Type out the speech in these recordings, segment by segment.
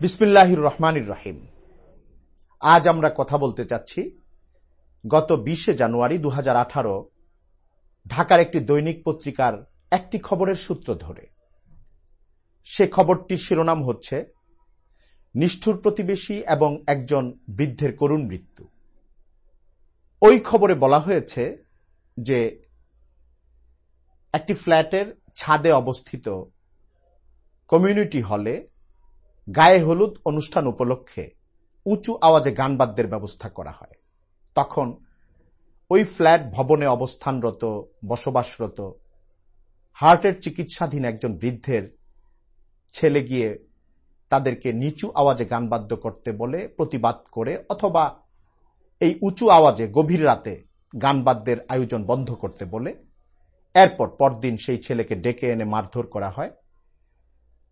বিসমিল্লাহির রহমানির রহিম। আজ আমরা কথা বলতে চাচ্ছি গত বিশে জানুয়ারি দু হাজার আঠারো ঢাকার একটি দৈনিক পত্রিকার একটি খবরের সূত্র ধরে। সে খবরটির শিরোনাম হচ্ছে, নিষ্ঠুর প্রতিবেশী এবং একজন বৃদ্ধের করুণ মৃত্যু। ওই খবরে বলা হয়েছে যে, একটি ফ্ল্যাটের ছাদে অবস্থিত কমিউনিটি হলে গায়ে হলুদ অনুষ্ঠান উপলক্ষে উঁচু আওয়াজে গান বাদ্যের ব্যবস্থা করা হয়। তখন ওই ফ্ল্যাট ভবনে অবস্থানরত, বসবাসরত, হার্টের চিকিৎসাধীন একজন বৃদ্ধের ছেলে গিয়ে তাদেরকে নিচু আওয়াজে গান বাদ্য করতে বলে, প্রতিবাদ করে, অথবা এই উঁচু আওয়াজে গভীর রাতে গান বাদ্যের আয়োজন বন্ধ করতে বলে। এরপর পরদিন সেই ছেলেকে ডেকে এনে মারধর করা হয়।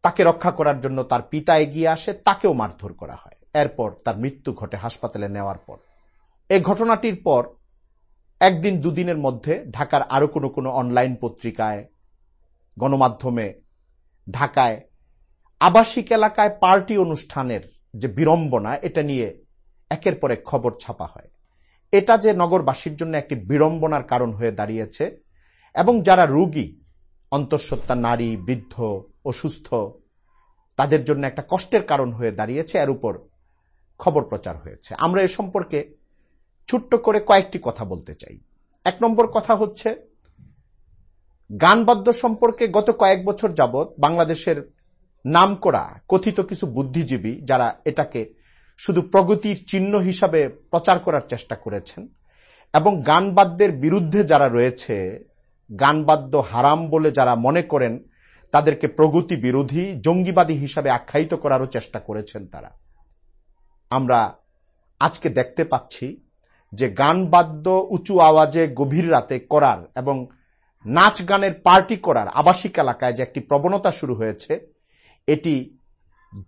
তাকে রক্ষা করার জন্য তার পিতা এগিয়ে আসে, তাকেও মারধর করা হয়। এরপর তার মৃত্যু ঘটে হাসপাতালে নেওয়ার পর। এই ঘটনাটির পর একদিন দুদিনের মধ্যে ঢাকার আরও কোনো কোনো অনলাইন পত্রিকায়, গণমাধ্যমে, ঢাকায় আবাসিক এলাকায় পার্টি অনুষ্ঠানের যে বিড়ম্বনা, এটা নিয়ে একের পর এক খবর ছাপা হয়। এটা যে নগরবাসীর জন্য একটি বিড়ম্বনার কারণ হয়ে দাঁড়িয়েছে এবং যারা রোগী, অন্তঃসত্ত্বা নারী, বৃদ্ধ, অসুস্থ, তাদের জন্য একটা কষ্টের কারণ হয়ে দাঁড়িয়েছে, এর উপর খবর প্রচার হয়েছে। আমরা এ সম্পর্কে ছোট্ট করে কয়েকটি কথা বলতে চাই। এক নম্বর কথা হচ্ছে, গানবাদ্য সম্পর্কে গত কয়েক বছর যাবৎ বাংলাদেশের নাম করা কথিত কিছু বুদ্ধিজীবী যারা এটাকে শুধু প্রগতির চিহ্ন হিসাবে প্রচার করার চেষ্টা করেছেন এবং গানবাদ্যের বিরুদ্ধে যারা রয়েছে, গানবাদ্য হারাম বলে যারা মনে করেন, তাদেরকে প্রগতি বিরোধী, জঙ্গিবাদী হিসাবে আখ্যায়িত করারও চেষ্টা করেছেন তারা। আমরা আজকে দেখতে পাচ্ছি যে গানবাদ্য উঁচু আওয়াজে গভীর রাতে করার এবং নাচ গানের পার্টি করার আবাসিক এলাকায় যে একটি প্রবণতা শুরু হয়েছে এটি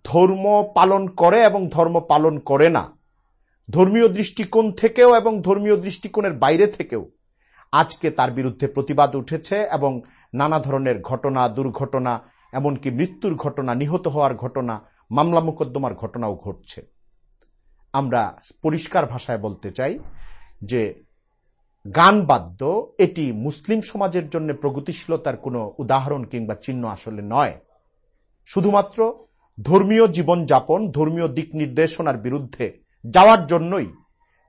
ধর্ম পালন করে এবং ধর্ম পালন করে না। ধর্মীয় দৃষ্টিকোণ থেকেও এবং ধর্মীয় দৃষ্টিকোণের বাইরে থেকেও আজকে তার বিরুদ্ধে প্রতিবাদ উঠেছে এবং নানা ধরনের ঘটনা, দুর্ঘটনা, এমনকি মৃত্যুর ঘটনা, নিহত হওয়ার ঘটনা, মামলা মোকদ্দমার ঘটনাও ঘটছে। আমরা পরিষ্কার ভাষায় বলতে চাই যে গান বাদ্য, এটি মুসলিম সমাজের জন্য প্রগতিশীলতার কোনো উদাহরণ কিংবা চিহ্ন আসলে নয়। শুধুমাত্র ধর্মীয় জীবনযাপন, ধর্মীয় দিক নির্দেশনার বিরুদ্ধে যাওয়ার জন্যই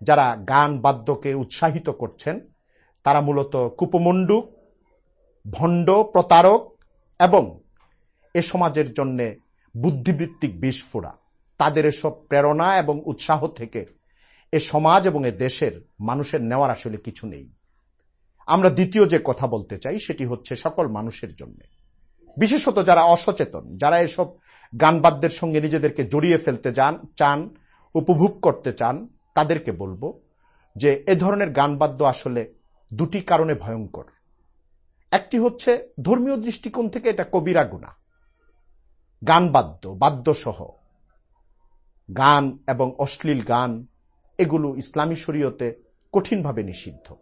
যারা গান বাদ্যকে উৎসাহিত করছেন, তারা মূলত কুপমণ্ডুক ভণ্ড, প্রতারক এবং এ সমাজের জন্য বুদ্ধিবৃত্তিক বিস্ফোরা। তাদের এসব প্রেরণা এবং উৎসাহ থেকে এ সমাজ এবং এ দেশের মানুষের নেওয়ার আসলে কিছু নেই। আমরা দ্বিতীয় যে কথা বলতে চাই, সেটি হচ্ছে সকল মানুষের জন্য। বিশেষত যারা অসচেতন, যারা এসব গানবাদ্যের সঙ্গে নিজেদেরকে জড়িয়ে ফেলতে যান, চান, উপভোগ করতে চান, তাদেরকে বলব যে এ ধরনের গানবাদ্য আসলে দুটি কারণে ভয়ঙ্কর। একটি হচ্ছে ধর্মীয় দৃষ্টিকোণ থেকে এটা কবিরা গুণা। গানবাদ্য, বাদ্যসহ, গান এবং অশ্লীল গান, এগুলো ইসলামী শরীয়তে কঠিনভাবে নিষিদ্ধ।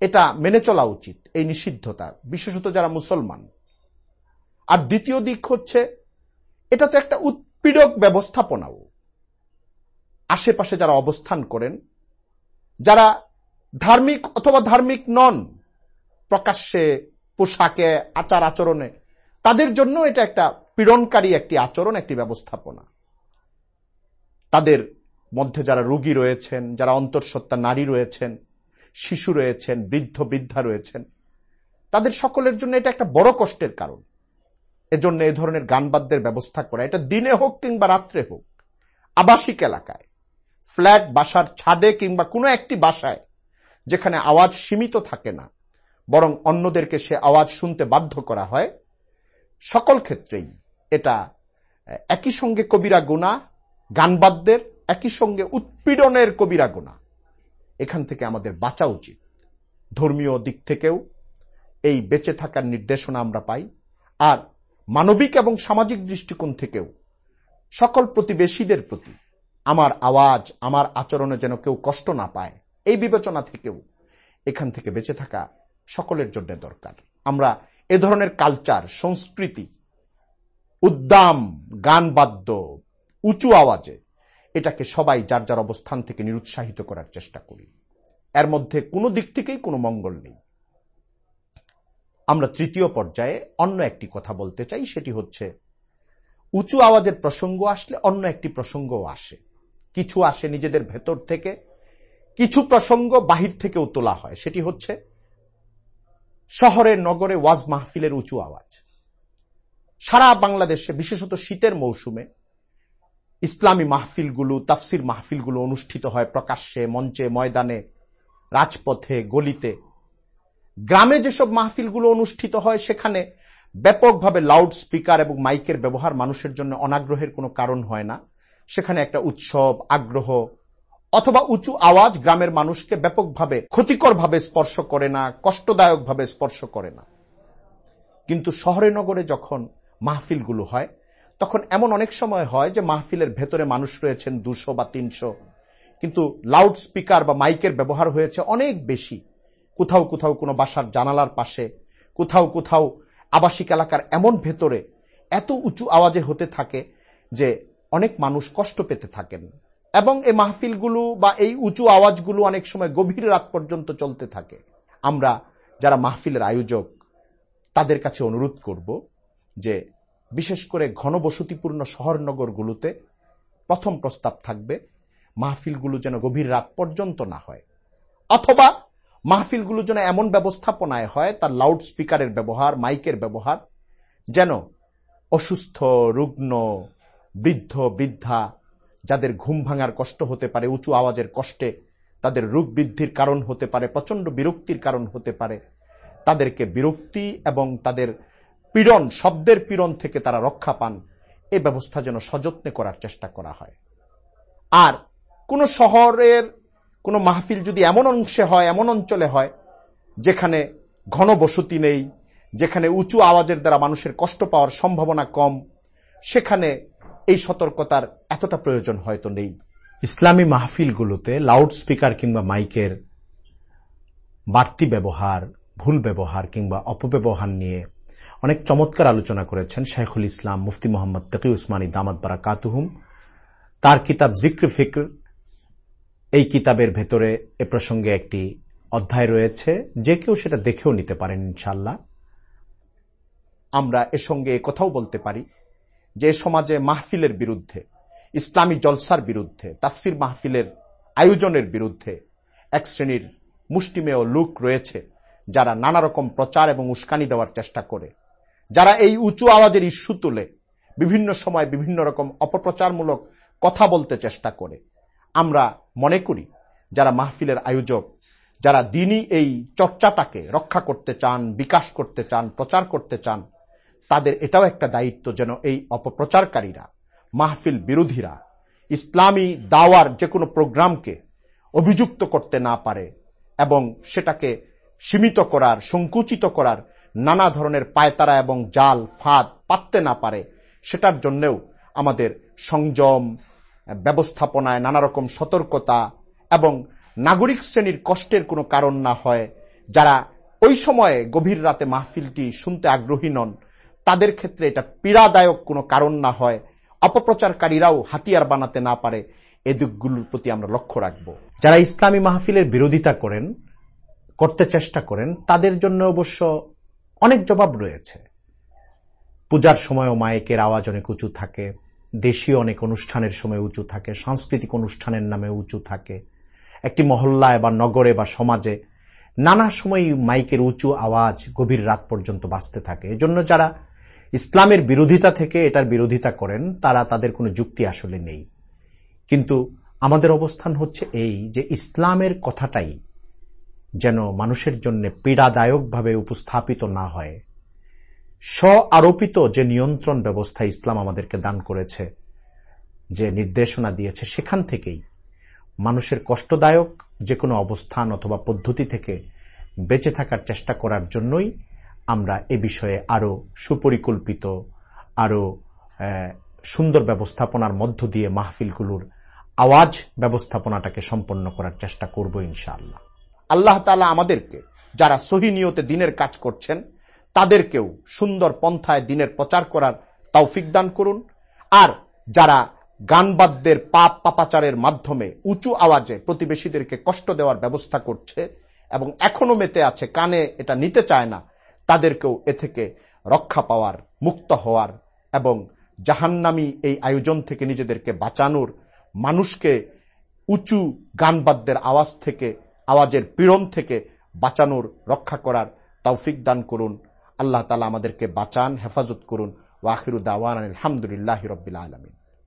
এটা মেনে চলা উচিত, এই নিষিদ্ধতা, বিশেষত যারা মুসলমান। আর দ্বিতীয় দিক হচ্ছে, এটা তো একটা উৎপীড়ক ব্যবস্থাপনাও। আশেপাশে যারা অবস্থান করেন, যারা ধার্মিক অথবা ধার্মিক নন, প্রকাশ্যে পোশাকে, আচার আচরণে, তাদের জন্য এটা একটা পীড়নকারী একটি আচরণ, একটি ব্যবস্থাপনা। তাদের মধ্যে যারা রোগী রয়েছেন, যারা অন্তঃসত্ত্বা নারী রয়েছেন, শিশু রয়েছেন, বৃদ্ধ, বৃদ্ধা রয়েছেন, তাদের সকলের জন্য এটা একটা বড় কষ্টের কারণ। এজন্য এ ধরনের গানবাদ্যের ব্যবস্থা করা, এটা দিনে হোক কিংবা রাত্রে হোক, আবাসিক এলাকায়, ফ্ল্যাট, বাসার ছাদে কিংবা কোনো একটি বাসায়, যেখানে আওয়াজ সীমিত থাকে না, বরং অন্যদেরকে সে আওয়াজ শুনতে বাধ্য করা হয়, সকল ক্ষেত্রেই এটা একই সঙ্গে কবিরা গুণা, গানবাদ্যের একই সঙ্গে উৎপীড়নের কবিরা গুণা। এখান থেকে আমাদের বাঁচা উচিত। ধর্মীয় দিক থেকেও এই বেঁচে থাকার নির্দেশনা আমরা পাই। আর মানবিক এবং সামাজিক দৃষ্টিকোণ থেকেও, সকল প্রতিবেশীদের প্রতি আমার আওয়াজ, আমার আচরণে যেন কেউ কষ্ট না পায়, এই বিবেচনা থেকেও এখান থেকে বেঁচে থাকা সকলের জন্য দরকার। আমরা এ ধরনের কালচার সংস্কৃতি, উদ্দাম গান বাদ্য উঁচু আওয়াজে এটাকে সবাই যার যার অবস্থান থেকে নিরুৎসাহিত করার চেষ্টা করি। এর মধ্যে কোনো দিক থেকেই কোনো মঙ্গল নেই। আমরা তৃতীয় পর্যায়ে অন্য একটি কথা বলতে চাই, সেটি হচ্ছে, উঁচু আওয়াজের প্রসঙ্গ আসলে অন্য একটি প্রসঙ্গও আসে। কিছু আসে নিজেদের ভেতর থেকে, কিছু প্রসঙ্গ বাহির থেকেও তোলা হয়। সেটি হচ্ছে, শহরের নগরে ওয়াজ মাহফিলের উঁচু আওয়াজ। সারা বাংলাদেশে, বিশেষত শীতের মৌসুমে, ইসলামী মাহফিলগুলো, তাফসির মাহফিলগুলো অনুষ্ঠিত হয় প্রকাশ্যে, মঞ্চে, ময়দানে, রাজপথে, গলিতে। গ্রামে যেসব মাহফিলগুলো অনুষ্ঠিত হয়, সেখানে ব্যাপকভাবে লাউড স্পিকার এবং মাইকের ব্যবহার মানুষের জন্য অনাগ্রহের কোনো কারণ হয় না। সেখানে একটা উৎসব, আগ্রহ অথবা উঁচু আওয়াজ গ্রামের মানুষকে ব্যাপকভাবে ক্ষতিকরভাবে স্পর্শ করে না, কষ্টদায়কভাবে স্পর্শ করে না। কিন্তু শহরে নগরে যখন মাহফিলগুলো হয়, তখন এমন অনেক সময় হয় যে মাহফিলের ভেতরে মানুষ রয়েছেন দুশো বা তিনশো। কিন্তু লাউড স্পিকার বা মাইকের ব্যবহার হয়েছে অনেক বেশি। কোথাও কোথাও কোনো বাসার জানালার পাশে, কোথাও কোথাও আবাসিক এলাকার এমন ভেতরে এত উঁচু আওয়াজে হতে থাকে যে অনেক মানুষ কষ্ট পেতে থাকেন। এবং এই মাহফিলগুলো বা এই উঁচু আওয়াজগুলো অনেক সময় গভীর রাত পর্যন্ত চলতে থাকে। আমরা যারা মাহফিলের আয়োজক, তাদের কাছে অনুরোধ করব যে বিশেষ করে ঘনবসতিপূর্ণ শহরনগরগুলোতে প্রথম প্রস্তাব থাকবে, মাহফিলগুলো যেন গভীর রাত পর্যন্ত না হয়। অথবা মাহফিলগুলো যেন এমন ব্যবস্থাপনায় হয়, তার লাউড স্পিকারের ব্যবহার মাইকের ব্যবহার, যেন অসুস্থ, রুগ্ন, বৃদ্ধ, বৃদ্ধা, যাদের ঘুম ভাঙার কষ্ট হতে পারে, উঁচু আওয়াজের কষ্টে, তাদের রোগ বৃদ্ধির কারণ হতে পারে প্রচণ্ড বিরক্তির কারণ হতে পারে, তাদেরকে বিরক্তি এবং তাদের পীড়ন, শব্দের পীড়ন থেকে তারা রক্ষা পান, এ ব্যবস্থা যেন সযত্নে করার চেষ্টা করা হয়। আর কোন শহরের কোনো মাহফিল যদি এমন অংশে হয়, এমন অঞ্চলে হয়, যেখানে ঘন বসতি নেই, যেখানে উঁচু আওয়াজের দ্বারা মানুষের কষ্ট পাওয়ার সম্ভাবনা কম, সেখানে এই সতর্কতার এতটা প্রয়োজন হয়তো নেই। ইসলামী মাহফিলগুলোতে লাউড স্পিকার কিংবা মাইকের বাড়তি ব্যবহার, ভুল ব্যবহার কিংবা অপব্যবহার নিয়ে অনেক চমৎকার আলোচনা করেছেন শেখুল ইসলাম, মুফতি মোহাম্মদ তকি উসমানী দামাদ বারা কাতুহুম তার কিতাব জিক্র ফিক্র এই কিতাবের ভেতরে এ প্রসঙ্গে একটি অধ্যায় রয়েছে, যে কেউ সেটা দেখেও নিতে পারেন ইনশাল্লাহ আমরা এর সঙ্গে কথাও বলতে পারি যে সমাজে মাহফিলের বিরুদ্ধে, ইসলামী জলসার বিরুদ্ধে, তাফসির মাহফিলের আয়োজনের বিরুদ্ধে এক শ্রেণির মুষ্টিমেয় লোক রয়েছে যারা নানা রকম প্রচার এবং উস্কানি দেওয়ার চেষ্টা করে। যারা এই উঁচু আওয়াজের ইস্যু তুলে বিভিন্ন সময় বিভিন্ন রকম অপপ্রচারমূলক কথা বলতে চেষ্টা করে। আমরা মনে করি, যারা মাহফিলের আয়োজক, যারা দিনই এই চর্চাটাকে রক্ষা করতে চান, বিকাশ করতে চান, প্রচার করতে চান, তাদের এটাও একটা দায়িত্ব যেন এই অপপ্রচারকারীরা, মাহফিল বিরোধীরা, ইসলামী দাওয়ার যে কোনো প্রোগ্রামকে অভিযুক্ত করতে না পারে এবং সেটাকে সীমিত করার, সংকুচিত করার নানা ধরনের পায়তারা এবং জাল, ফাঁদ পাততে না পারে, সেটার জন্যেও আমাদের সংযম ব্যবস্থাপনায় নানা রকম সতর্কতা এবং নাগরিক শ্রেণির কষ্টের কোনো কারণ না হয়, যারা ওই সময়ে গভীর রাতে মাহফিলটি শুনতে আগ্রহী নন, তাদের ক্ষেত্রে এটা পীড়াদায়ক কোনো কারণ না হয়, অপপ্রচারকারীরাও হাতিয়ার বানাতে না পারে, এ দিকগুলোর প্রতি আমরা লক্ষ্য রাখব। যারা ইসলামী মাহফিলের বিরোধিতা করেন, করতে চেষ্টা করেন, তাদের জন্য অবশ্য অনেক জবাব রয়েছে। পূজার সময়ও মায়েকের আওয়াজ অনেক উঁচু থাকে দেশীয় অনেক অনুষ্ঠানের সময় উঁচু থাকে, সাংস্কৃতিক অনুষ্ঠানের নামে উঁচু থাকে। একটি মহল্লায় বা নগরে বা সমাজে নানা সময় মাইকের উঁচু আওয়াজ গভীর রাত পর্যন্ত বাঁচতে থাকে। এজন্য যারা ইসলামের বিরোধিতা থেকে এটার বিরোধিতা করেন, তারা তাদের কোনো যুক্তি আসলে নেই। কিন্তু আমাদের অবস্থান হচ্ছে এই যে ইসলামের কথাটাই যেন মানুষের জন্য পীড়াদায়কভাবে উপস্থাপিত না হয়। স্ব আরোপিত যে নিয়ন্ত্রণ ব্যবস্থা ইসলাম আমাদেরকে দান করেছে, যে নির্দেশনা দিয়েছে, সেখান থেকেই মানুষের কষ্টদায়ক যে কোনো অবস্থান অথবা পদ্ধতি থেকে বেঁচে থাকার চেষ্টা করার জন্যই আমরা এ বিষয়ে আরও সুপরিকল্পিত আরও সুন্দর ব্যবস্থাপনার মধ্য দিয়ে মাহফিলগুলোর আওয়াজ ব্যবস্থাপনাটাকে সম্পন্ন করার চেষ্টা করব ইনশাআল্লাহ। আল্লাহ তালা আমাদেরকে যারা সহিনিয়তে দিনের কাজ করছেন তাদেরকেও সুন্দর পন্থায় দিনের প্রচার করার তৌফিক দান করুন। আর যারা গানবাদ্যের পাপ পাপাচারের মাধ্যমে উঁচু আওয়াজে প্রতিবেশীদেরকে কষ্ট দেওয়ার ব্যবস্থা করছে এবং এখনও মেতে আছে, কানে এটা নিতে চায় না, তাদেরকেও এ থেকে রক্ষা পাওয়ার, মুক্ত হওয়ার এবং জাহান্নামি এই আয়োজন থেকে নিজেদেরকে বাঁচানোর, মানুষকে উঁচু গানবাদ্যের আওয়াজ থেকে, আওয়াজের পীড়ন থেকে বাঁচানোর, রক্ষা করার তৌফিক দান করুন। আল্লাহ তালা আমাদেরকে বাঁচান হেফাজত করুন। ওয়াখিরু দাওয়ান আলহামদুলিল্লাহ রবিল আলমিন।